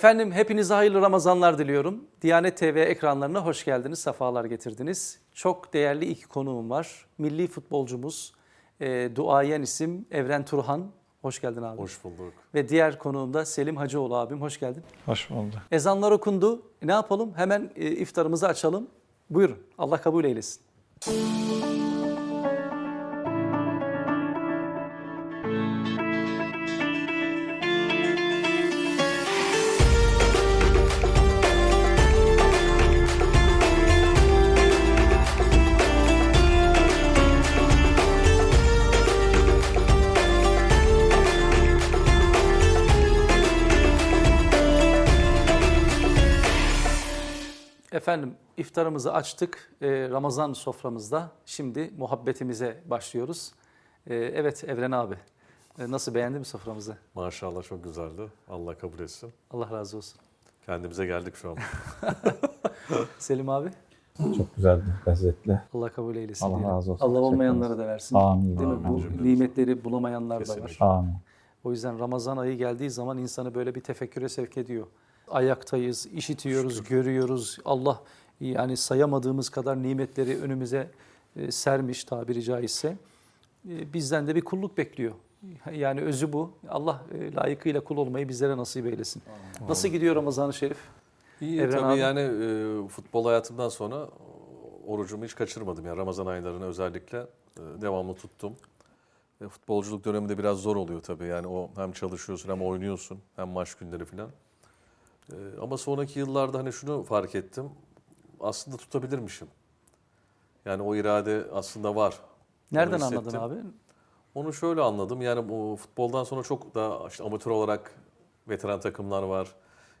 Efendim hepinize hayırlı Ramazanlar diliyorum. Diyanet TV ekranlarına hoş geldiniz, sefalar getirdiniz. Çok değerli iki konuğum var. Milli futbolcumuz, e, duayen isim Evren Turhan. Hoş geldin abi. Hoş bulduk. Ve diğer konuğum da Selim Hacıoğlu abim. Hoş geldin. Hoş bulduk. Ezanlar okundu. Ne yapalım? Hemen e, iftarımızı açalım. Buyurun. Allah kabul eylesin. Efendim iftarımızı açtık e, Ramazan soframızda. Şimdi muhabbetimize başlıyoruz. E, evet Evren abi e, nasıl beğendin mi soframızı? Maşallah çok güzeldi. Allah kabul etsin. Allah razı olsun. Kendimize geldik şu an. Selim abi Çok güzeldi, lezzetli. Allah kabul eylesin. Allah diyelim. razı olsun. Allah olmayanlara da versin. Amin. Değil mi? Amin Bu nimetleri bulamayanlar da var. Kesinlikle. Amin. O yüzden Ramazan ayı geldiği zaman insanı böyle bir tefekküre sevk ediyor. Ayaktayız, işitiyoruz, görüyoruz. Allah yani sayamadığımız kadar nimetleri önümüze e, sermiş tabiri caizse. E, Bizden de bir kulluk bekliyor. Yani özü bu. Allah e, layıkıyla kul olmayı bizlere nasip eylesin. Nasıl gidiyor Ramazan-ı Şerif? İyi Evren tabii abi? yani e, futbol hayatımdan sonra orucumu hiç kaçırmadım. Yani Ramazan aylarını özellikle e, devamlı tuttum. E, futbolculuk döneminde biraz zor oluyor tabii. Yani o hem çalışıyorsun hem oynuyorsun hem maç günleri falan. E, ama sonraki yıllarda hani şunu fark ettim. Aslında tutabilirmişim. Yani o irade aslında var. Nereden anladın abi? Onu şöyle anladım. Yani bu futboldan sonra çok daha işte amatör olarak veteran takımlar var.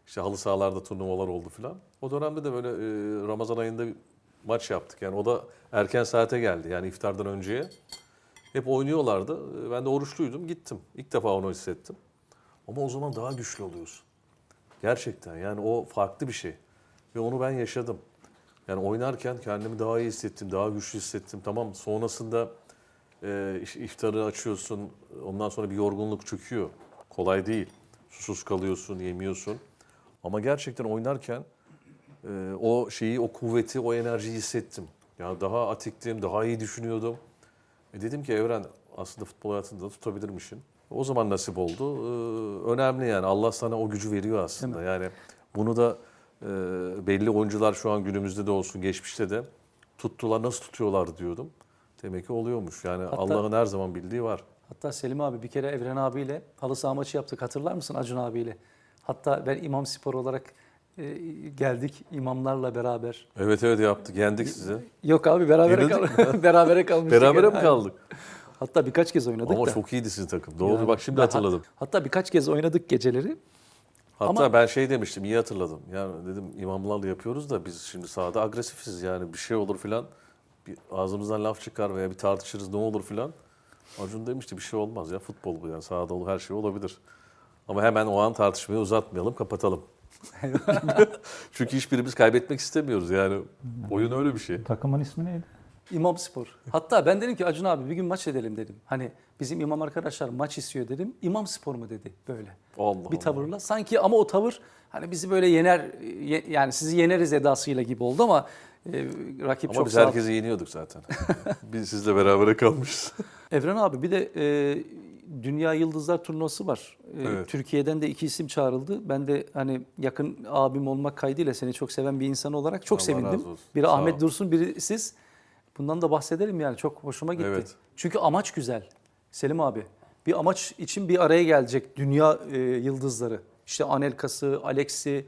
İşte halı sahalarda turnuvalar oldu filan. O dönemde de böyle e, Ramazan ayında maç yaptık. Yani o da erken saate geldi. Yani iftardan önceye. Hep oynuyorlardı. E, Ben de oruçluydum. Gittim. İlk defa onu hissettim. Ama o zaman daha güçlü oluyorsun. Gerçekten yani o farklı bir şey. Ve onu ben yaşadım. Yani oynarken kendimi daha iyi hissettim, daha güçlü hissettim. Tamam sonrasında e, iftarı açıyorsun, ondan sonra bir yorgunluk çöküyor. Kolay değil. Susuz kalıyorsun, yemiyorsun. Ama gerçekten oynarken e, o şeyi, o kuvveti, o enerjiyi hissettim. Ya daha atiktim, daha iyi düşünüyordum. E dedim ki Evren aslında futbol hayatında da tutabilirmişsin. O zaman nasip oldu. Ee, önemli yani Allah sana o gücü veriyor aslında. Yani bunu da e, belli oyuncular şu an günümüzde de olsun geçmişte de tuttular nasıl tutuyorlar diyordum. Demek ki oluyormuş. Yani Hatta- Allah'ın her zaman bildiği var. Hatta Selim abi bir kere Evren abiyle halı saha maçı yaptık hatırlar mısın Acun abiyle? Hatta ben İmam Spor olarak e, geldik imamlarla beraber. Evet evet yaptık. Yendik sizi. Yok abi berabere, kal berabere kalmıştık. Berabere yani. mi kaldık? Hatta birkaç kez oynadık Ama da. çok iyiydi sizin takım. Doğru Yani bak şimdi hatırladım. Hatta birkaç kez oynadık geceleri. Hatta Ama- ben şey demiştim iyi hatırladım. Yani dedim imamlarla yapıyoruz da biz şimdi sahada agresifiz yani bir şey olur filan. Bir ağzımızdan laf çıkar veya bir tartışırız ne olur filan. Acun demişti bir şey olmaz ya futbol bu yani sahada olur her şey olabilir. Ama hemen o an tartışmayı uzatmayalım kapatalım. Çünkü hiçbirimiz kaybetmek istemiyoruz yani. Oyun öyle bir şey. Takımın ismi neydi? İmam Spor. Hatta ben dedim ki Acun abi bir gün maç edelim dedim. Hani bizim imam arkadaşlar maç istiyor dedim. İmam Spor mu dedi böyle. Allah bir Allah. tavırla. Sanki ama o tavır hani bizi böyle yener ye- yani sizi yeneriz edasıyla gibi oldu ama e, rakip Ama çok biz sağ. herkesi yeniyorduk zaten. biz sizle berabere kalmışız. Evren abi bir de e, Dünya Yıldızlar turnuvası var. E, Evet. Türkiye'den de iki isim çağrıldı. Ben de hani yakın abim olmak kaydıyla seni çok seven bir insan olarak çok Allah sevindim. Biri Sağ Ahmet ol. Dursun, biri siz. Bundan da bahsedelim yani çok hoşuma gitti. Evet. Çünkü amaç güzel. Selim abi bir amaç için bir araya gelecek dünya e, yıldızları. İşte Anelka'sı, Alex'i,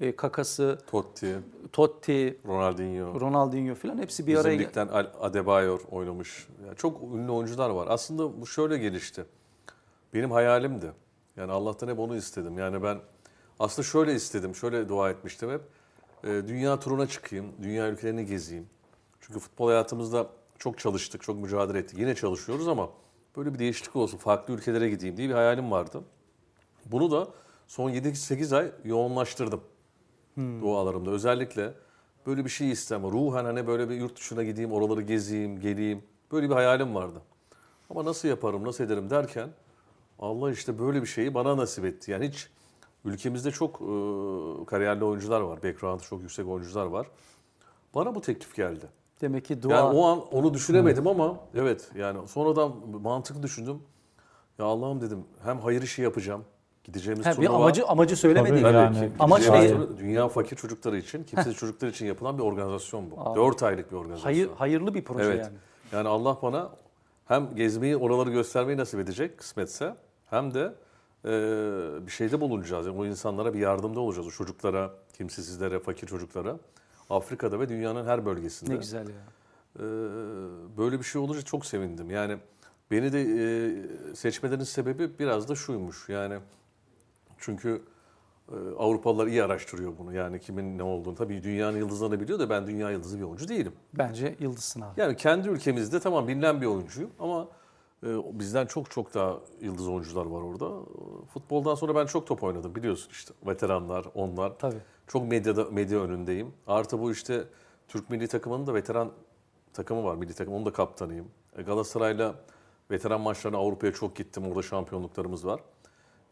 e, Kaka'sı, Totti, Totti, Ronaldinho. Ronaldinho falan hepsi bir araya gel- ligden Al- Adebayor oynamış. Yani çok ünlü oyuncular var. Aslında bu şöyle gelişti. Benim hayalimdi. Yani Allah'tan hep onu istedim. Yani ben aslında şöyle istedim, şöyle dua etmiştim hep. Ee, dünya turuna çıkayım, dünya ülkelerini gezeyim. Çünkü futbol hayatımızda çok çalıştık, çok mücadele ettik. Yine çalışıyoruz ama böyle bir değişiklik olsun, farklı ülkelere gideyim diye bir hayalim vardı. Bunu da son 7-8 ay yoğunlaştırdım dualarımda. Özellikle böyle bir şey istemem. Ruhen hani böyle bir yurt dışına gideyim, oraları gezeyim, geleyim. Böyle bir hayalim vardı. Ama nasıl yaparım, nasıl ederim derken Allah işte böyle bir şeyi bana nasip etti. Yani hiç ülkemizde çok e, kariyerli oyuncular var. Background'ı çok yüksek oyuncular var. Bana bu teklif geldi. Demek ki dua Yani o an onu düşünemedim ama evet yani sonradan mantıklı düşündüm. Ya Allah'ım dedim hem hayır işi yapacağım. Gideceğimiz Ha, bir turnuva. amacı amacı söylemedi. Tabii. Yani ki. Amaç ne? Dünya fakir çocukları için, kimsesiz çocuklar için yapılan bir organizasyon bu. Aa. 4 aylık bir organizasyon. Hayır, hayırlı bir proje Evet. yani. Yani Allah bana hem gezmeyi, oraları göstermeyi nasip edecek kısmetse hem de e, bir şeyde bulunacağız. Yani o insanlara bir yardımda olacağız. O çocuklara, kimsesizlere, fakir çocuklara. Afrika'da ve dünyanın her bölgesinde. Ne güzel ya. Ee, böyle bir şey olunca çok sevindim. Yani beni de e, seçmelerinin sebebi biraz da şuymuş. Yani çünkü e, Avrupalılar iyi araştırıyor bunu. Yani kimin ne olduğunu. Tabii dünyanın yıldızlarını biliyor da ben dünya yıldızı bir oyuncu değilim. Bence yıldızsın abi. Yani kendi ülkemizde tamam bilinen bir oyuncuyum ama e, bizden çok çok daha yıldız oyuncular var orada. Futboldan sonra ben çok top oynadım biliyorsun işte veteranlar, onlar. Tabii. Çok medyada medya önündeyim. Artı bu işte Türk milli takımının da veteran takımı var milli takım. Onun da kaptanıyım. E, Galatasaray'la veteran maçlarına Avrupa'ya çok gittim. Orada şampiyonluklarımız var.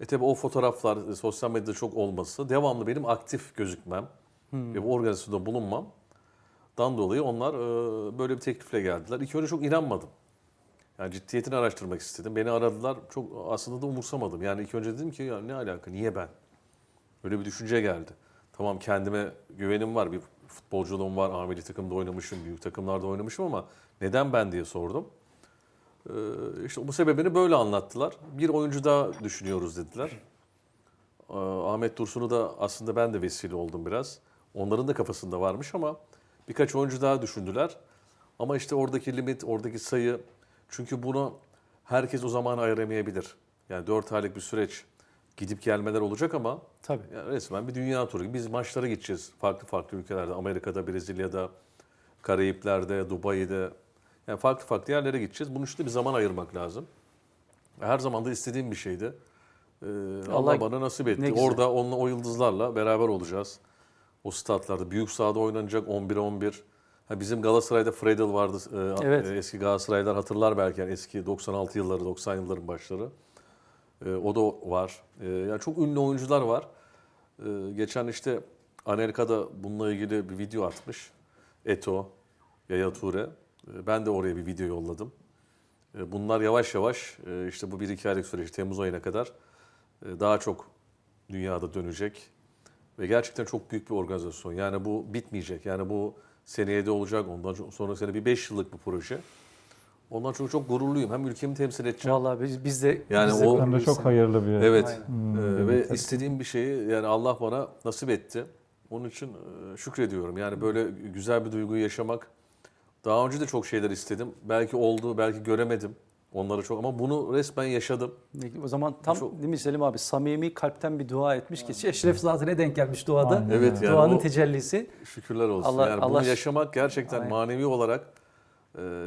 E tabi o fotoğraflar e, sosyal medyada çok olması, devamlı benim aktif gözükmem ve bu organizasyonda bulunmam dan dolayı onlar e, böyle bir teklifle geldiler. İlk önce çok inanmadım. Yani ciddiyetini araştırmak istedim. Beni aradılar. Çok aslında da umursamadım. Yani ilk önce dedim ki ya ne alaka? Niye ben? Öyle bir düşünce geldi. Tamam kendime güvenim var. Bir futbolculuğum var. Ameli takımda oynamışım. Büyük takımlarda oynamışım ama neden ben diye sordum. Ee, işte bu sebebini böyle anlattılar. Bir oyuncu daha düşünüyoruz dediler. Ee, Ahmet Dursun'u da aslında ben de vesile oldum biraz. Onların da kafasında varmış ama birkaç oyuncu daha düşündüler. Ama işte oradaki limit, oradaki sayı çünkü bunu herkes o zaman ayıramayabilir. Yani 4 aylık bir süreç gidip gelmeler olacak ama Tabii. yani resmen bir dünya turu. Biz maçlara gideceğiz farklı farklı ülkelerde. Amerika'da, Brezilya'da, Karayipler'de, Dubai'de. Yani farklı farklı yerlere gideceğiz. Bunun için de bir zaman ayırmak lazım. Her zaman da istediğim bir şeydi. Ee, Allah, Allah- bana nasip etti. Orada onunla, o yıldızlarla beraber olacağız. O statlarda. Büyük sahada oynanacak 11-11. Ha, bizim Galatasaray'da Fredel vardı. Ee, Evet. Eski Galatasaraylar hatırlar belki. Yani eski 96 yılları, 90 yılların başları. Ee, o da var. Ee, yani çok ünlü oyuncular var. Ee, geçen işte Amerika'da bununla ilgili bir video atmış. Eto, Yaya Ture. Ben de oraya bir video yolladım. Bunlar yavaş yavaş e, işte bu bir iki aylık süreç Temmuz ayına kadar e, daha çok dünyada dönecek. Ve gerçekten çok büyük bir organizasyon. Yani bu bitmeyecek. Yani bu seneye de olacak. Ondan sonra sene bir 5 yıllık bir proje. Ondan çok çok gururluyum. Hem ülkemi temsil edeceğim. Vallahi biz, biz de Yani biz de o- Hem de çok hayırlı bir Evet. Aynen. Hmm, Ee, ve metot. istediğim bir şeyi yani Allah bana nasip etti. Onun için e, şükrediyorum. Yani böyle güzel bir duyguyu yaşamak. Daha önce de çok şeyler istedim. Belki oldu, belki göremedim. Onları çok ama bunu resmen yaşadım. O zaman tam Çok- değil mi Selim abi samimi kalpten bir dua etmiş ki Eşref zatine denk gelmiş duada. Aynen. Evet yani Duanın o- tecellisi. Şükürler olsun. Allah- yani Allah- bunu yaşamak gerçekten Aynen. manevi olarak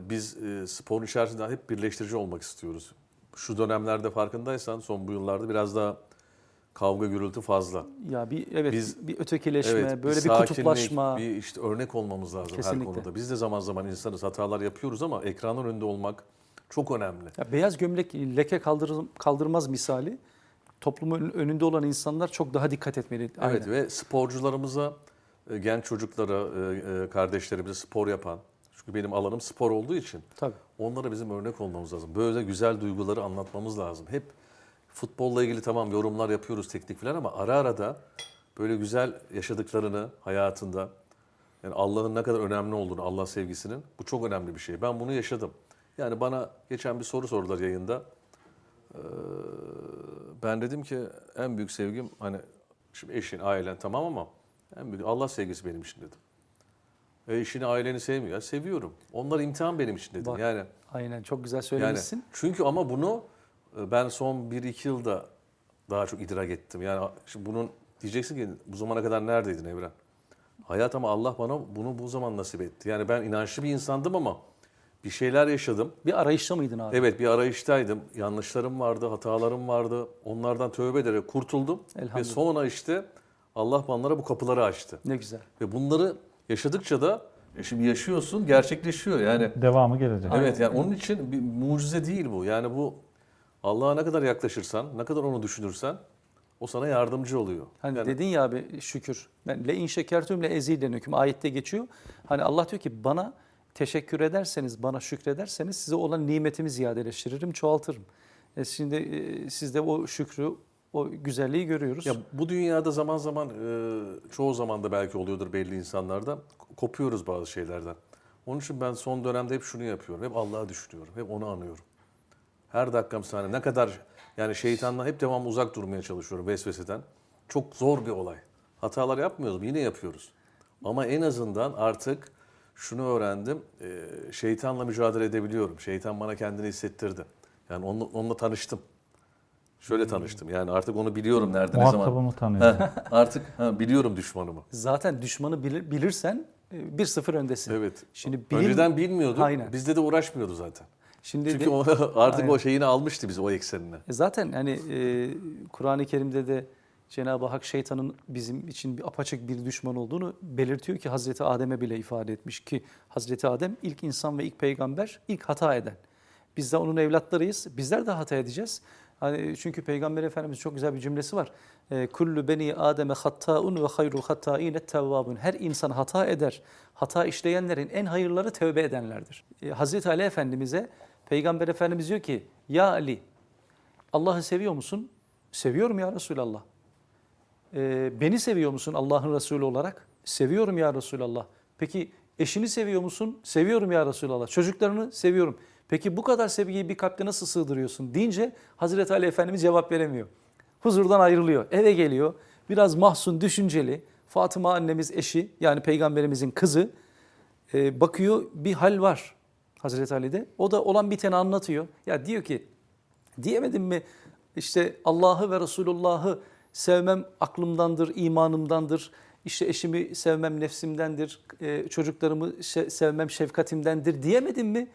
biz e, sporun içerisinde hep birleştirici olmak istiyoruz. Şu dönemlerde farkındaysan son bu yıllarda biraz daha kavga gürültü fazla. Ya bir evet Biz- bir ötekileşme, Evet, böyle bir, sakinlik, kutuplaşma. bir işte örnek olmamız lazım Kesinlikle. her konuda. Biz de zaman zaman insanız, hatalar yapıyoruz ama ekranın önünde olmak çok önemli. Ya beyaz gömlek leke kaldırır, kaldırmaz misali. Toplumun önünde olan insanlar çok daha dikkat etmeli. Evet Aynen. ve sporcularımıza, e, genç çocuklara, e, kardeşlerimize spor yapan, çünkü benim alanım spor olduğu için Tabii. onlara bizim örnek olmamız lazım. Böyle güzel duyguları anlatmamız lazım. Hep futbolla ilgili tamam yorumlar yapıyoruz teknik falan ama ara ara da böyle güzel yaşadıklarını hayatında yani Allah'ın ne kadar önemli olduğunu, Allah sevgisinin bu çok önemli bir şey. Ben bunu yaşadım. Yani bana geçen bir soru sordular yayında. Ee, ben dedim ki en büyük sevgim hani şimdi eşin, ailen tamam ama en büyük Allah sevgisi benim için dedim. E aileni sevmiyor. Ya seviyorum. Onlar imtihan benim için dedim. Bak, yani Aynen çok güzel yani söylemişsin. çünkü ama bunu e, ben son 1-2 yılda daha çok idrak ettim. Yani şimdi bunun diyeceksin ki bu zamana kadar neredeydin Evren? Hayat ama Allah bana bunu bu zaman nasip etti. Yani ben inançlı bir insandım ama bir şeyler yaşadım. Bir arayışta mıydın abi? Evet bir arayıştaydım. Yanlışlarım vardı, hatalarım vardı. Onlardan tövbe ederek kurtuldum. Ve sonra işte Allah bana bu kapıları açtı. Ne güzel. Ve bunları yaşadıkça da e şimdi yaşıyorsun, gerçekleşiyor. Yani devamı gelecek. Evet yani onun için bir mucize değil bu. Yani bu Allah'a ne kadar yaklaşırsan, ne kadar onu düşünürsen O sana yardımcı oluyor. Hani Yani dedin ya abi şükür. Ben le in şekertüm le ezidenüküm ayette geçiyor. Hani Allah diyor ki bana teşekkür ederseniz, bana şükrederseniz size olan nimetimi ziyadeleştiririm, çoğaltırım. E şimdi e, siz de o şükrü, o güzelliği görüyoruz. Ya bu dünyada zaman zaman e, çoğu zaman da belki oluyordur belli insanlarda kopuyoruz bazı şeylerden. Onun için ben son dönemde hep şunu yapıyorum. Hep Allah'ı düşünüyorum. Hep onu anıyorum. Her dakikam saniye ne kadar yani şeytanla hep devam uzak durmaya çalışıyorum vesveseden. Çok zor bir olay. Hatalar yapmıyoruz yine yapıyoruz. Ama en azından artık şunu öğrendim. e, şeytanla mücadele edebiliyorum. Şeytan bana kendini hissettirdi. Yani onunla, onunla tanıştım. Şöyle tanıştım. Yani artık onu biliyorum nerede ne zaman. Muhatabımı tanıyorum. Artık ha, biliyorum düşmanımı. Zaten düşmanı bilir, bilirsen e, 1-0 öndesin. Evet. Şimdi bilim- Önceden bilmiyorduk. Aynen. Bizde de uğraşmıyordu zaten. Şimdi Çünkü de- o, artık Aynen. o şeyini almıştı biz o eksenine. E Zaten hani e, Kur'an-ı Kerim'de de Cenab-ı Hak şeytanın bizim için bir apaçık bir düşman olduğunu belirtiyor ki Hazreti Adem'e bile ifade etmiş ki Hazreti Adem ilk insan ve ilk peygamber, ilk hata eden. Biz de onun evlatlarıyız. Bizler de hata edeceğiz. Hani çünkü Peygamber Efendimiz çok güzel bir cümlesi var. E, Kullu beni Adem'e hattaun ve hayru hattaine tevvabun. Her insan hata eder. Hata işleyenlerin en hayırları tövbe edenlerdir. E, Hazreti Ali Efendimiz'e Peygamber Efendimiz diyor ki Ya Ali Allah'ı seviyor musun? Seviyorum ya Resulallah. Ee, beni seviyor musun Allah'ın Resulü olarak? Seviyorum ya Resulallah. Peki eşini seviyor musun? Seviyorum ya Resulallah. Çocuklarını seviyorum. Peki bu kadar sevgiyi bir kalpte nasıl sığdırıyorsun? Deyince Hazreti Ali Efendimiz cevap veremiyor. Huzurdan ayrılıyor. Eve geliyor. Biraz mahzun, düşünceli. Fatıma annemiz eşi yani peygamberimizin kızı e, bakıyor bir hal var Hazreti Ali'de. O da olan biteni anlatıyor. Ya diyor ki diyemedim mi işte Allah'ı ve Resulullah'ı sevmem aklımdandır, imanımdandır. İşte eşimi sevmem nefsimdendir, e, çocuklarımı sevmem şefkatimdendir diyemedim mi?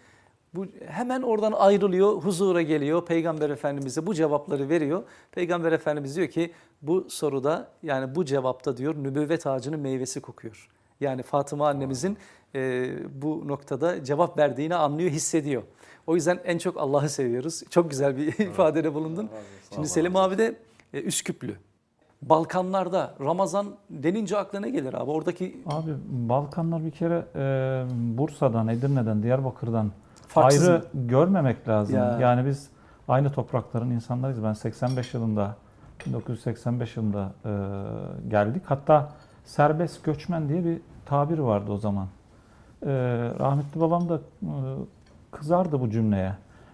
Bu hemen oradan ayrılıyor, huzura geliyor. Peygamber Efendimiz'e bu cevapları veriyor. Peygamber Efendimiz diyor ki bu soruda yani bu cevapta diyor nübüvvet ağacının meyvesi kokuyor. Yani Fatıma annemizin e, bu noktada cevap verdiğini anlıyor, hissediyor. O yüzden en çok Allah'ı seviyoruz. Çok güzel bir ifadede bulundun. Şimdi Selim abi de e, Üsküplü. Balkanlarda Ramazan denince aklına ne gelir abi? Oradaki Abi Balkanlar bir kere e, Bursa'dan, Edirne'den, Diyarbakır'dan Farksız ayrı mı? görmemek lazım. Ya. Yani biz aynı toprakların insanlarıyız. Ben 85 yılında 1985 yılında e, geldik. Hatta serbest göçmen diye bir tabir vardı o zaman. E, rahmetli babam da e, kızardı bu cümleye.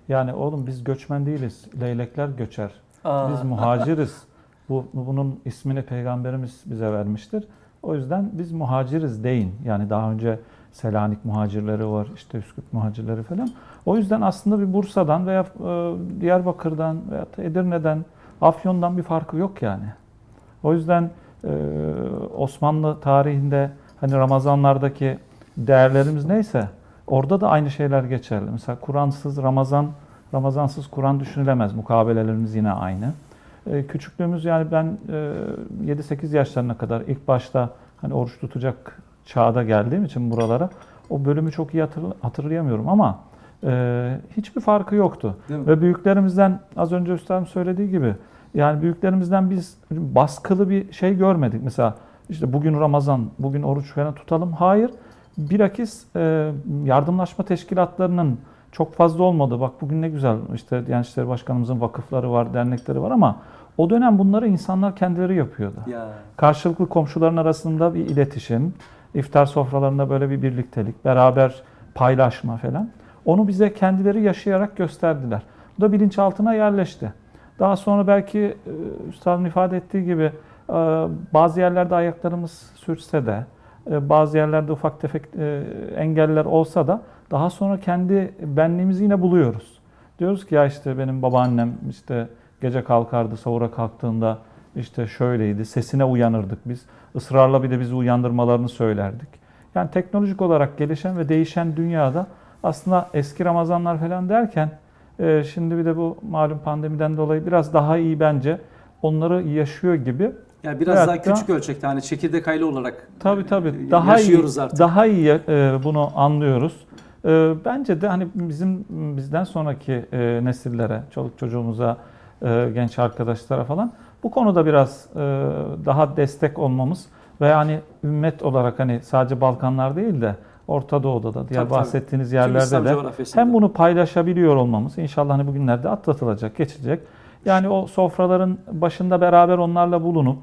Yani oğlum biz göçmen değiliz. Leylekler göçer. Aa. Biz muhaciriz. Bu, bunun ismini peygamberimiz bize vermiştir. O yüzden biz muhaciriz deyin. Yani daha önce Selanik muhacirleri var, işte Üsküp muhacirleri falan. O yüzden aslında bir Bursa'dan veya e, Diyarbakır'dan veya Edirne'den, Afyon'dan bir farkı yok yani. O yüzden e, Osmanlı tarihinde hani Ramazanlardaki değerlerimiz neyse orada da aynı şeyler geçerli. Mesela Kur'ansız Ramazan, Ramazansız Kur'an düşünülemez. Mukabelelerimiz yine aynı. E, küçüklüğümüz yani ben e, 7-8 yaşlarına kadar ilk başta hani oruç tutacak çağda geldiğim için buralara o bölümü çok iyi hatırl- hatırlayamıyorum ama e, hiçbir farkı yoktu. Ve büyüklerimizden az önce üstadım söylediği gibi yani büyüklerimizden biz baskılı bir şey görmedik. Mesela işte bugün Ramazan, bugün oruç falan tutalım. Hayır. Bilakis e, yardımlaşma teşkilatlarının çok fazla olmadı. Bak bugün ne güzel işte Diyanet İşleri Başkanımızın vakıfları var, dernekleri var ama o dönem bunları insanlar kendileri yapıyordu. ya Karşılıklı komşuların arasında bir iletişim, iftar sofralarında böyle bir birliktelik, beraber paylaşma falan. Onu bize kendileri yaşayarak gösterdiler. Bu da bilinçaltına yerleşti. Daha sonra belki e, üstadın ifade ettiği gibi e, bazı yerlerde ayaklarımız sürse de, e, bazı yerlerde ufak tefek engeller olsa da daha sonra kendi benliğimizi yine buluyoruz. Diyoruz ki ya işte benim babaannem işte gece kalkardı, sahura kalktığında işte şöyleydi, sesine uyanırdık biz. Israrla bir de bizi uyandırmalarını söylerdik. Yani teknolojik olarak gelişen ve değişen dünyada aslında eski Ramazanlar falan derken e, şimdi bir de bu malum pandemiden dolayı biraz daha iyi bence onları yaşıyor gibi. yani biraz Veyahut daha da- küçük ölçekte hani çekirdek aile olarak Tabii tabii e, daha iyi yaşıyoruz artık. daha iyi e, bunu anlıyoruz. E, bence de hani bizim bizden sonraki e, nesillere, çoluk çocuğumuza, e, genç arkadaşlara falan Bu konuda biraz e, daha destek olmamız ve hani ümmet olarak hani sadece Balkanlar değil de Orta Doğu'da da diğer Tabii, tabii. bahsettiğiniz Tüm yerlerde de hem bunu paylaşabiliyor olmamız inşallah hani bugünlerde atlatılacak, geçecek. Yani o sofraların başında beraber onlarla bulunup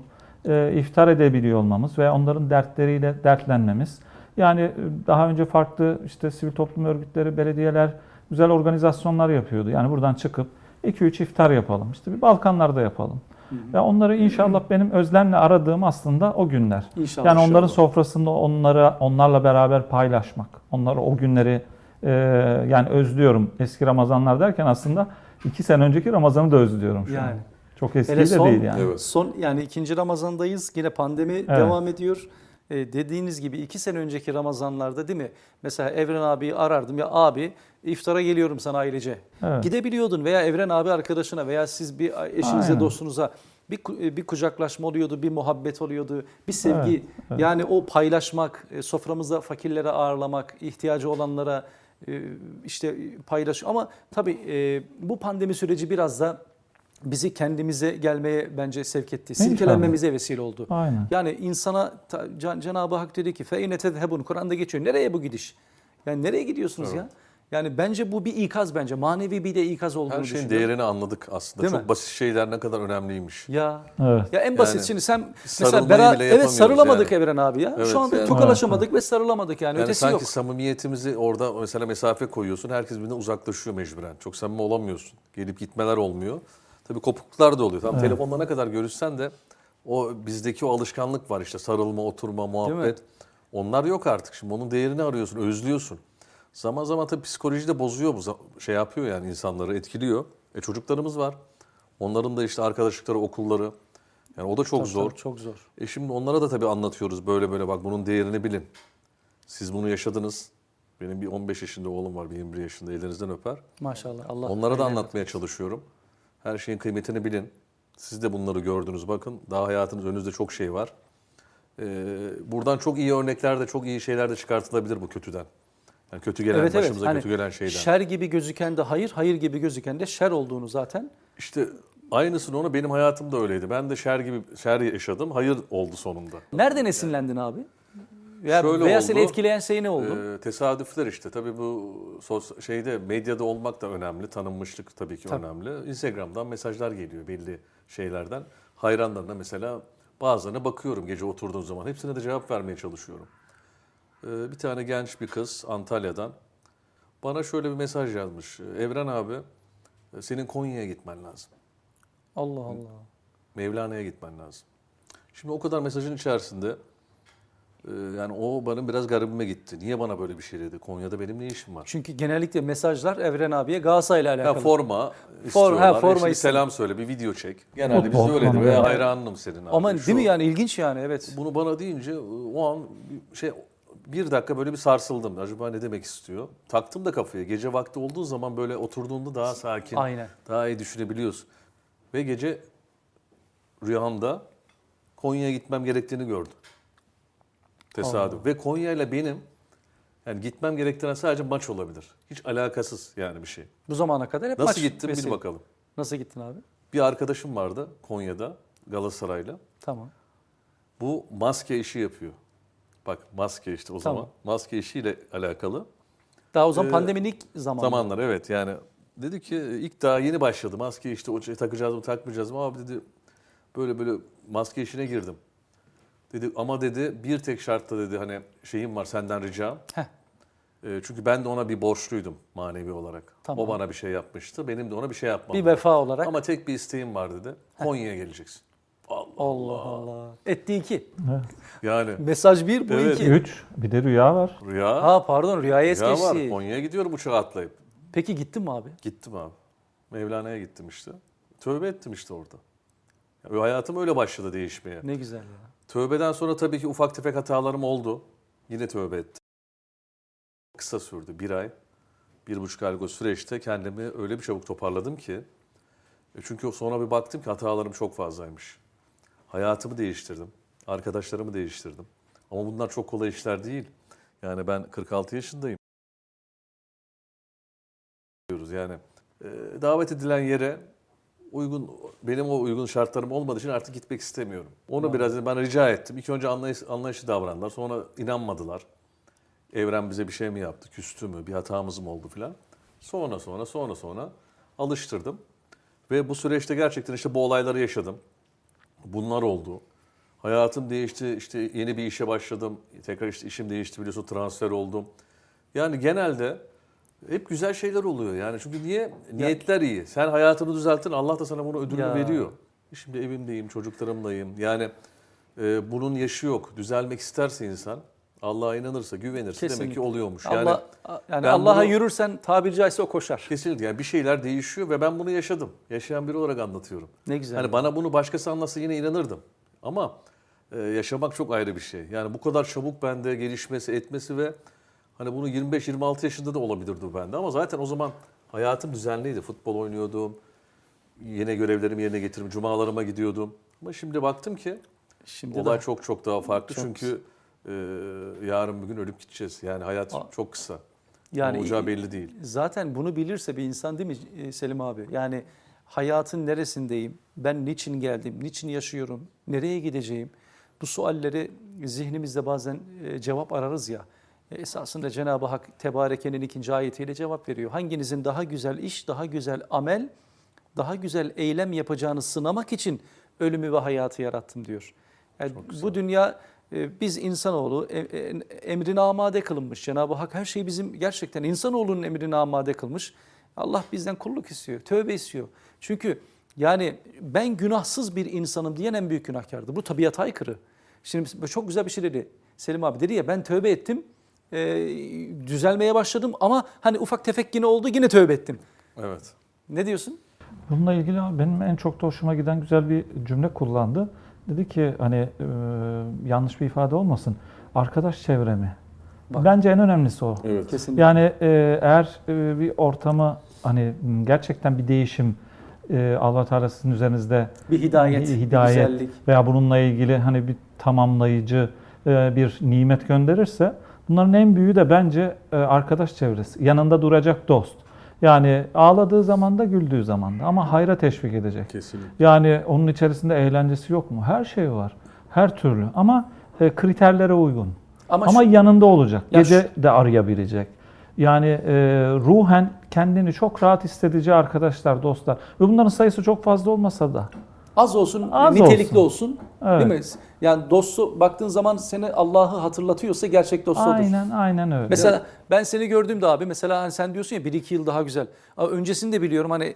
e, iftar edebiliyor olmamız ve onların dertleriyle dertlenmemiz. Yani e, daha önce farklı işte sivil toplum örgütleri, belediyeler güzel organizasyonlar yapıyordu. Yani buradan çıkıp 2-3 iftar yapalım. İşte bir Balkanlarda yapalım. Ve onları inşallah benim özlemle aradığım aslında o günler. İnşallah. Yani onların İnşallah. sofrasında onları onlarla beraber paylaşmak. Onları o günleri e, yani özlüyorum. Eski Ramazanlar derken aslında iki sene önceki Ramazan'ı da özlüyorum şu an. Yani. Çok eski Hele de son- değil yani. Evet. Son yani ikinci Ramazan'dayız. Yine pandemi devam ediyor. Ee, dediğiniz gibi iki sene önceki Ramazanlarda değil mi? Mesela Evren abiyi arardım ya abi iftara geliyorum sana ailece. Evet. Gidebiliyordun veya Evren abi arkadaşına veya siz bir eşinize Aynen. dostunuza bir, ku- bir kucaklaşma oluyordu, bir muhabbet oluyordu, bir sevgi. Evet, evet. Yani o paylaşmak, e, soframızda fakirlere ağırlamak, ihtiyacı olanlara e, işte paylaş. Ama tabii e, bu pandemi süreci biraz da bizi kendimize gelmeye bence sevk etti. Silkelenmemize vesile oldu. Aynen. Yani insana Cenab-ı Hak dedi ki fe inetedhebun Kur'an'da geçiyor. Nereye bu gidiş? Yani nereye gidiyorsunuz Evet. ya? Yani bence bu bir ikaz bence. Manevi bir de ikaz olduğunu Her şeyin düşünüyorum. değerini anladık aslında. Değil Çok mi? basit şeyler ne kadar önemliymiş. Ya Evet. ya en basit Yani şimdi sen mesela bera- evet sarılamadık yani. Evren abi ya. Evet, Şu anda yani. tokalaşamadık ve sarılamadık yani, Yani ötesi sanki yok. samimiyetimizi orada mesela mesafe koyuyorsun. Herkes birbirinden uzaklaşıyor mecburen. Çok samimi olamıyorsun. Gelip gitmeler olmuyor. Tabii kopukluklar da oluyor. Tamam telefonda ne kadar görüşsen de o bizdeki o alışkanlık var işte sarılma, oturma, muhabbet. Onlar yok artık. Şimdi onun değerini arıyorsun, özlüyorsun. Zaman zaman tabii psikoloji de bozuyor bu şey yapıyor yani insanları etkiliyor. E çocuklarımız var. Onların da işte arkadaşlıkları, okulları. Yani o da çok Tabii, zor. tabii, çok zor. E şimdi onlara da tabii anlatıyoruz böyle böyle bak bunun değerini bilin. Siz bunu yaşadınız. Benim bir 15 yaşında oğlum var, bir 21 yaşında ellerinizden öper. Maşallah. Allah Onlara da anlatmaya çalışıyorum. Her şeyin kıymetini bilin. Siz de bunları gördünüz bakın. Daha hayatınız önünüzde çok şey var. Ee, buradan çok iyi örnekler de çok iyi şeyler de çıkartılabilir bu kötüden. Yani kötü gelen, Evet evet. başımıza Hani kötü gelen şeyden. şer gibi gözüken de hayır, hayır gibi gözüken de şer olduğunu zaten. İşte aynısını onu benim hayatım da öyleydi. Ben de şer gibi şer yaşadım. Hayır oldu sonunda. Nereden esinlendin abi? Veya, Şöyle veya oldu. seni etkileyen şey ne oldu? Ee, tesadüfler işte. Tabii bu sos- şeyde medyada olmak da önemli. Tanınmışlık tabii ki Tabii. önemli. Instagram'dan mesajlar geliyor belli şeylerden. Hayranlarına mesela bazılarına bakıyorum gece oturduğum zaman. Hepsine de cevap vermeye çalışıyorum. Ee, bir tane genç bir kız Antalya'dan bana şöyle bir mesaj yazmış. Evren abi senin Konya'ya gitmen lazım. Allah Allah. Mevlana'ya gitmen lazım. Şimdi o kadar mesajın içerisinde e, yani o benim biraz garibime gitti. Niye bana böyle bir şey dedi? Konya'da benim ne işim var? Çünkü genellikle mesajlar Evren abiye Galatasaray'la Ya alakalı. forma istiyorlar. ha, forma işte selam söyle, bir video çek. Genelde bizde falan, Veya evet. hayranım senin abi. Ama Şu. değil mi yani ilginç yani evet. Bunu bana deyince o an bir şey bir dakika böyle bir sarsıldım. Acaba ne demek istiyor? Taktım da kafaya. Gece vakti olduğu zaman böyle oturduğunda daha sakin, Aynen. daha iyi düşünebiliyorsun. Ve gece rüyamda Konya'ya gitmem gerektiğini gördüm. Tesadüf. Ve Konya ile benim yani gitmem gerektiren sadece maç olabilir. Hiç alakasız yani bir şey. Bu zamana kadar hep Nasıl maç gittim bil vesile. bakalım. Nasıl gittin abi? Bir arkadaşım vardı Konya'da Galatasaray'la. Tamam. Bu maske işi yapıyor. Bak maske işte o Tamam. zaman. Maske işiyle alakalı. Daha o zaman Ee, pandeminin ilk zamanı. Zamanlar evet yani. Dedi ki ilk daha yeni başladı. Maske işte o şey takacağız mı takmayacağız mı? Abi dedi böyle böyle maske işine girdim. Dedi ama dedi bir tek şartla dedi hani şeyim var senden ricam. Heh. Ee, çünkü ben de ona bir borçluydum manevi olarak. Tamam. O bana bir şey yapmıştı. Benim de ona bir şey yapmam. Bir vefa olarak. Ama tek bir isteğim var dedi. Konya'ya geleceksin. Allah Allah Allah. Etti iki. Yani Mesaj bir bu Evet. iki. 3 bir de rüya var. rüya, Ha pardon rüyaya es rüya var. geçti. Konya'ya gidiyorum uçağa atlayıp. Peki gittin mi abi? Gittim abi. Mevlana'ya gittim işte. Tövbe ettim işte orada. Ya, hayatım öyle başladı değişmeye. Ne güzel ya. Tövbeden sonra tabii ki ufak tefek hatalarım oldu. Yine tövbe ettim. Kısa sürdü. Bir ay, bir buçuk aylık o süreçte kendimi öyle bir çabuk toparladım ki. E Çünkü sonra bir baktım ki hatalarım çok fazlaymış. Hayatımı değiştirdim. Arkadaşlarımı değiştirdim. Ama bunlar çok kolay işler değil. Yani ben 46 yaşındayım. yani. E, davet edilen yere uygun benim o uygun şartlarım olmadığı için artık gitmek istemiyorum. Onu biraz ben rica ettim. İlk önce anlayış, anlayışlı davrandılar. Sonra inanmadılar. Evren bize bir şey mi yaptı? Küstü mü? Bir hatamız mı oldu filan. Sonra sonra sonra sonra alıştırdım. Ve bu süreçte gerçekten işte bu olayları yaşadım. Bunlar oldu. Hayatım değişti. İşte yeni bir işe başladım. Tekrar işte işim değişti biliyorsun transfer oldum. Yani genelde hep güzel şeyler oluyor yani. Çünkü niye? Niyetler iyi. Sen hayatını düzelttin Allah da sana bunu ödülünü Ya. veriyor. Şimdi evimdeyim, çocuklarımdayım. Yani e, bunun yaşı yok. Düzelmek isterse insan, Allah'a inanırsa, güvenirse demek Kesinlikle. ki oluyormuş. Yani Allah yani ben Allah'a bunu- yürürsen tabiri caizse o koşar. kesinlikle yani bir şeyler değişiyor ve ben bunu yaşadım. Yaşayan biri olarak anlatıyorum. Ne güzel. Hani bana bunu başkası anlatsa yine inanırdım. Ama e, yaşamak çok ayrı bir şey. Yani bu kadar çabuk bende gelişmesi, etmesi ve hani bunu 25-26 yaşında da olabilirdi bende. Ama zaten o zaman hayatım düzenliydi. Futbol oynuyordum. Yine görevlerimi yerine getirdim. Cumalarıma gidiyordum. Ama şimdi baktım ki Şimdi olay de çok çok daha farklı. Çok Çünkü e, yarın bir gün ölüp gideceğiz. Yani hayat Aa. çok kısa. yani olacağı belli değil. Zaten bunu bilirse bir insan değil mi e, Selim abi? Yani hayatın neresindeyim? Ben niçin geldim? Niçin yaşıyorum? Nereye gideceğim? Bu sualleri zihnimizde bazen e, cevap ararız ya. E, Esasında Cenab-ı Hak Tebareke'nin ikinci ayetiyle cevap veriyor. Hanginizin daha güzel iş, daha güzel amel, daha güzel eylem yapacağını sınamak için ölümü ve hayatı yarattım diyor. Yani bu dünya e, biz insanoğlu e, e, emrine amade kılınmış. Cenab-ı Hak her şeyi bizim gerçekten insanoğlunun emrine amade kılmış. Allah bizden kulluk istiyor, tövbe istiyor. Çünkü yani ben günahsız bir insanım diyen en büyük günahkardır. Bu tabiata aykırı. Şimdi çok güzel bir şey dedi Selim abi. Dedi ya ben tövbe ettim, e, düzelmeye başladım ama hani ufak tefek yine oldu yine tövbe ettim. Evet. Ne diyorsun? Bununla ilgili benim en çok da hoşuma giden güzel bir cümle kullandı. Dedi ki hani e, yanlış bir ifade olmasın. Arkadaş çevremi. Bak. Bence en önemlisi o. Evet. Kesinlikle. Yani e, eğer e, bir ortamı hani gerçekten bir değişim e, Allah Teala sizin üzerinizde Bir hidayet, bir bir hidayet güzellik. veya bununla ilgili hani bir tamamlayıcı e, bir nimet gönderirse bunların en büyüğü de bence e, arkadaş çevresi. Yanında duracak dost. Yani ağladığı zaman da güldüğü zaman da ama hayra teşvik edecek. Kesinlikle. Yani onun içerisinde eğlencesi yok mu? Her şey var. Her türlü ama e, kriterlere uygun. Ama, Ama şu- yanında olacak. Ya Gece de arayabilecek. Yani e, ruhen kendini çok rahat hissedici arkadaşlar, dostlar. Ve bunların sayısı çok fazla olmasa da. Az olsun, Az nitelikli olsun. olsun. Evet. Değil mi? Yani dostu baktığın zaman seni Allah'ı hatırlatıyorsa gerçek dost odur. Aynen aynen öyle. Mesela ben seni gördüğümde abi mesela hani sen diyorsun ya 1-2 yıl daha güzel. Ama öncesini de biliyorum hani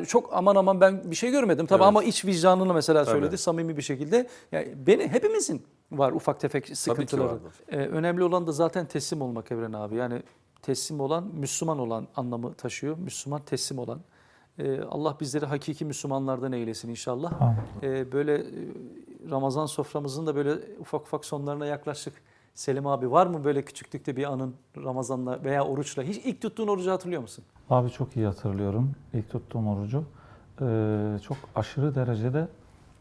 e, çok aman aman ben bir şey görmedim tabii Evet. ama iç vicdanını mesela Tabii. söyledi samimi bir şekilde. Yani beni hepimizin var ufak tefek sıkıntıları. Ee, önemli olan da zaten teslim olmak Evren abi. Yani teslim olan Müslüman olan anlamı taşıyor. Müslüman teslim olan. Ee, Allah bizleri hakiki Müslümanlardan eylesin inşallah. Amin. Ee, böyle e, Ramazan soframızın da böyle ufak ufak sonlarına yaklaştık. Selim abi var mı böyle küçüklükte bir anın Ramazan'la veya oruçla? Hiç ilk tuttuğun orucu hatırlıyor musun? Abi çok iyi hatırlıyorum ilk tuttuğum orucu. Ee, çok aşırı derecede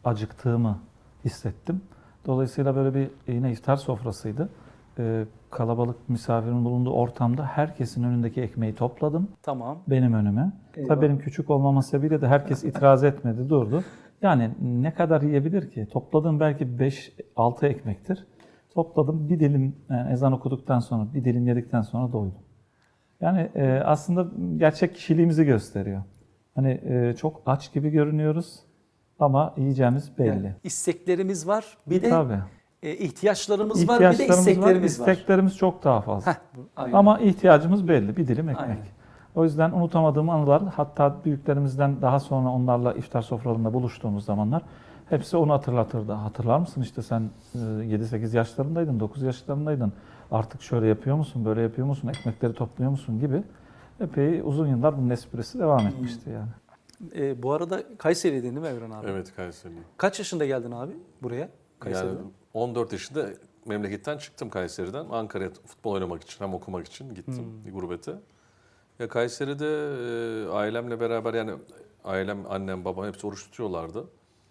acıktığımı hissettim. Dolayısıyla böyle bir yine iftar sofrasıydı. Ee, kalabalık misafirin bulunduğu ortamda herkesin önündeki ekmeği topladım. Tamam. benim önüme. Eyvah. Tabii benim küçük olmama sebebiyle de herkes itiraz etmedi, durdu. Yani ne kadar yiyebilir ki? Topladığım belki 5-6 ekmektir. Topladım bir dilim yani ezan okuduktan sonra, bir dilim yedikten sonra doydum. Yani e, aslında gerçek kişiliğimizi gösteriyor. Hani e, çok aç gibi görünüyoruz ama yiyeceğimiz belli. Yani isteklerimiz var. Bir de Tabii. E, ihtiyaçlarımız var. Bir de İhtiyaçlarımız var, isteklerimiz var. isteklerimiz çok daha fazla. Heh, aynen. Ama ihtiyacımız belli. Bir dilim ekmek. Aynen. O yüzden unutamadığım anılar hatta büyüklerimizden daha sonra onlarla iftar sofralarında buluştuğumuz zamanlar hepsi onu hatırlatırdı. Hatırlar mısın işte sen e, 7-8 yaşlarındaydın, 9 yaşlarındaydın. Artık şöyle yapıyor musun, böyle yapıyor musun, ekmekleri topluyor musun gibi. Epey uzun yıllar bunun esprisi devam etmişti yani. E, bu arada Kayseri'ydin değil mi Evren abi? Evet Kayseri. Kaç yaşında geldin abi buraya? Kayseri'den. Yani 14 yaşında memleketten çıktım Kayseri'den. Ankara'ya futbol oynamak için hem okumak için gittim Hmm. gurbete. Ya Kayseri'de e, ailemle beraber yani ailem, annem, babam hepsi oruç tutuyorlardı.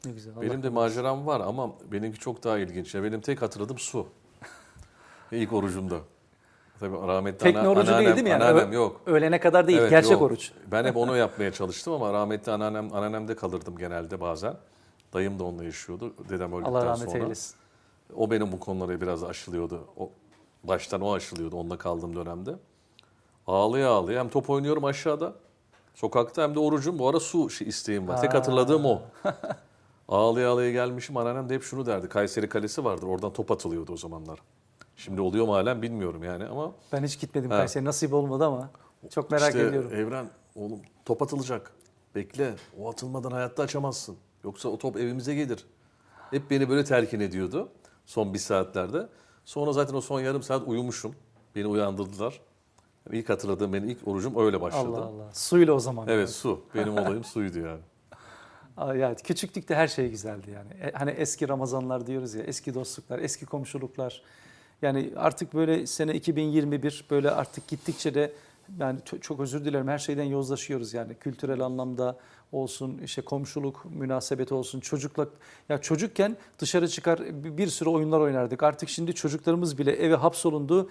ne güzel. Allah Benim de etsin. maceram var ama benimki çok daha ilginç. Ya benim tek hatırladığım su. İlk orucumda. Tabii rahmetli Tekne ana- orucu değil anneannem, değil mi yani? anneannem yok. Öğlene kadar değil, Evet, gerçek yok. oruç. Ben hep onu yapmaya çalıştım ama rahmetli anneannem, anneannemde kalırdım genelde bazen. Dayım da onunla yaşıyordu. Dedem öldükten Allah rahmet sonra. eylesin. O benim bu konuları biraz aşılıyordu. O, baştan o aşılıyordu onunla kaldığım dönemde. Ağlaya ağlaya hem top oynuyorum aşağıda sokakta hem de orucum. Bu ara su isteğim var. Tek Ha. hatırladığım o. ağlaya ağlaya gelmişim. Anneannem de hep şunu derdi. Kayseri Kalesi vardır. Oradan top atılıyordu o zamanlar. Şimdi oluyor mu halen bilmiyorum yani ama Ben hiç gitmedim Ha. Kayseri. Nasip olmadı ama çok merak işte ediyorum. Evren oğlum top atılacak. Bekle. O atılmadan hayatta açamazsın. Yoksa o top evimize gelir. Hep beni böyle telkin ediyordu son bir saatlerde. Sonra zaten o son yarım saat uyumuşum. Beni uyandırdılar. İlk hatırladığım benim ilk orucum öyle başladı. Allah Allah. Suyla o zaman. Evet su. Benim olayım suydu yani. Yani küçüklükte her şey güzeldi yani. E, Hani eski Ramazanlar diyoruz ya, eski dostluklar, eski komşuluklar. Yani artık böyle sene 2021 böyle artık gittikçe de yani çok özür dilerim her şeyden yozlaşıyoruz yani kültürel anlamda olsun işte komşuluk münasebeti olsun çocukla ya çocukken dışarı çıkar bir sürü oyunlar oynardık artık şimdi çocuklarımız bile eve hapsolunduğu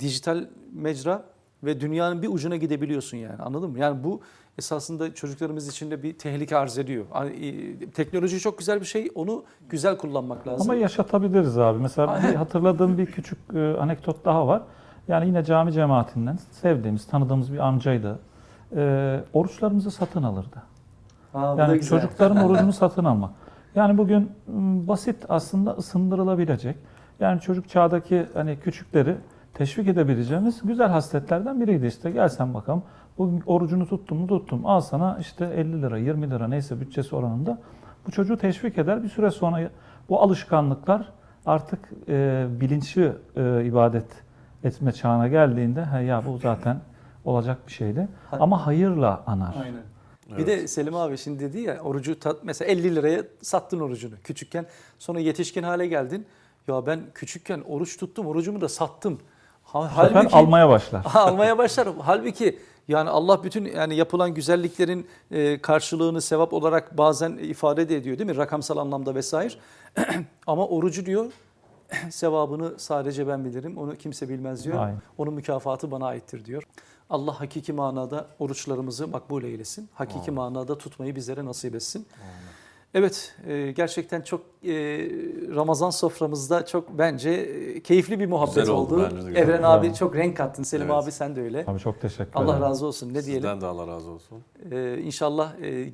dijital mecra ve dünyanın bir ucuna gidebiliyorsun yani anladın mı? Yani bu esasında çocuklarımız için de bir tehlike arz ediyor. Yani, Teknoloji çok güzel bir şey onu güzel kullanmak lazım. Ama yaşatabiliriz abi. Mesela bir hatırladığım bir küçük e, anekdot daha var. Yani yine cami cemaatinden sevdiğimiz, tanıdığımız bir amcaydı. E, oruçlarımızı satın alırdı. Aa, Yani çocukların orucunu satın alma. Yani bugün basit aslında ısındırılabilecek. Yani çocuk çağdaki hani küçükleri teşvik edebileceğimiz güzel hasletlerden biriydi işte. Gel sen bakalım. Bugün orucunu tuttun mu tuttum. Al sana işte 50 lira 20 lira neyse bütçesi oranında. Bu çocuğu teşvik eder. Bir süre sonra bu alışkanlıklar artık e, bilinçli e, ibadet etme çağına geldiğinde ha ya bu zaten olacak bir şeydi. Ama hayırla anar. Aynen. Bir de Selim abi şimdi dedi ya orucu tat, mesela 50 liraya sattın orucunu küçükken sonra yetişkin hale geldin. Ya ben küçükken oruç tuttum orucumu da sattım. Ha, Bu sefer almaya başlar. almaya başlar. Halbuki yani Allah bütün yani yapılan güzelliklerin e, karşılığını sevap olarak bazen ifade de ediyor değil mi? Rakamsal anlamda vesaire. Ama orucu diyor sevabını sadece ben bilirim. Onu kimse bilmez diyor. Aynen. Onun mükafatı bana aittir diyor. Allah hakiki manada oruçlarımızı makbul eylesin. Hakiki manada tutmayı bizlere nasip etsin. Evet, e, gerçekten çok e, Ramazan soframızda çok bence e, keyifli bir muhabbet Güzel oldu, oldu. bence de güzel Evren abi çok renk kattın. Selim Evet. abi sen de öyle. Abi çok teşekkür Allah ederim. razı olsun. Ne diyelim? Sizden de Allah razı olsun. Ee, inşallah e,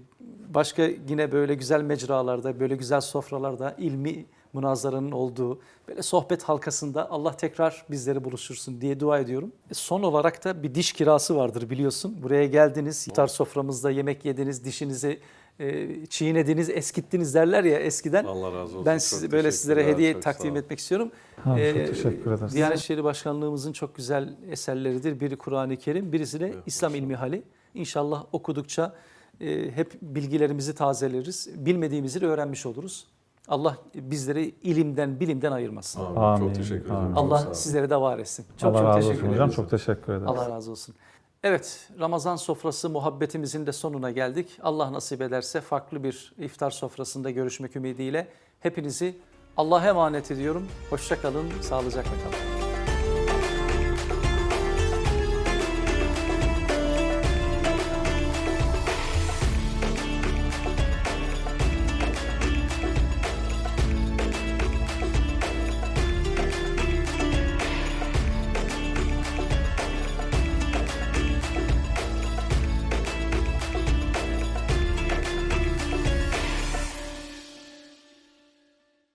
başka yine böyle güzel mecralarda, böyle güzel sofralarda ilmi münazaranın olduğu böyle sohbet halkasında Allah tekrar bizleri buluştursun diye dua ediyorum. E, Son olarak da bir diş kirası vardır biliyorsun. Buraya geldiniz, iftar soframızda yemek yediniz, dişinizi e, çiğnediniz, eskittiniz derler ya eskiden. Allah razı olsun. Ben sizi böyle sizlere hediye takdim etmek istiyorum. Abi Ee, çok teşekkür ederiz. Diyanet İşleri Başkanlığımızın çok güzel eserleridir. Biri Kur'an-ı Kerim, birisi de Evet, İslam maşallah. İlmi Hali. İnşallah okudukça e, hep bilgilerimizi tazeleriz. Bilmediğimizi de öğrenmiş oluruz. Allah bizleri ilimden, bilimden ayırmasın. Amin. Amin, Çok teşekkür ederim. amin. Allah sizlere de var etsin. Çok Allah çok razı teşekkür olsun hocam. ederiz. Çok teşekkür ederiz. Allah razı olsun. Evet, Ramazan sofrası muhabbetimizin de sonuna geldik. Allah nasip ederse farklı bir iftar sofrasında görüşmek ümidiyle hepinizi Allah'a emanet ediyorum. Hoşça kalın, sağlıcakla kalın.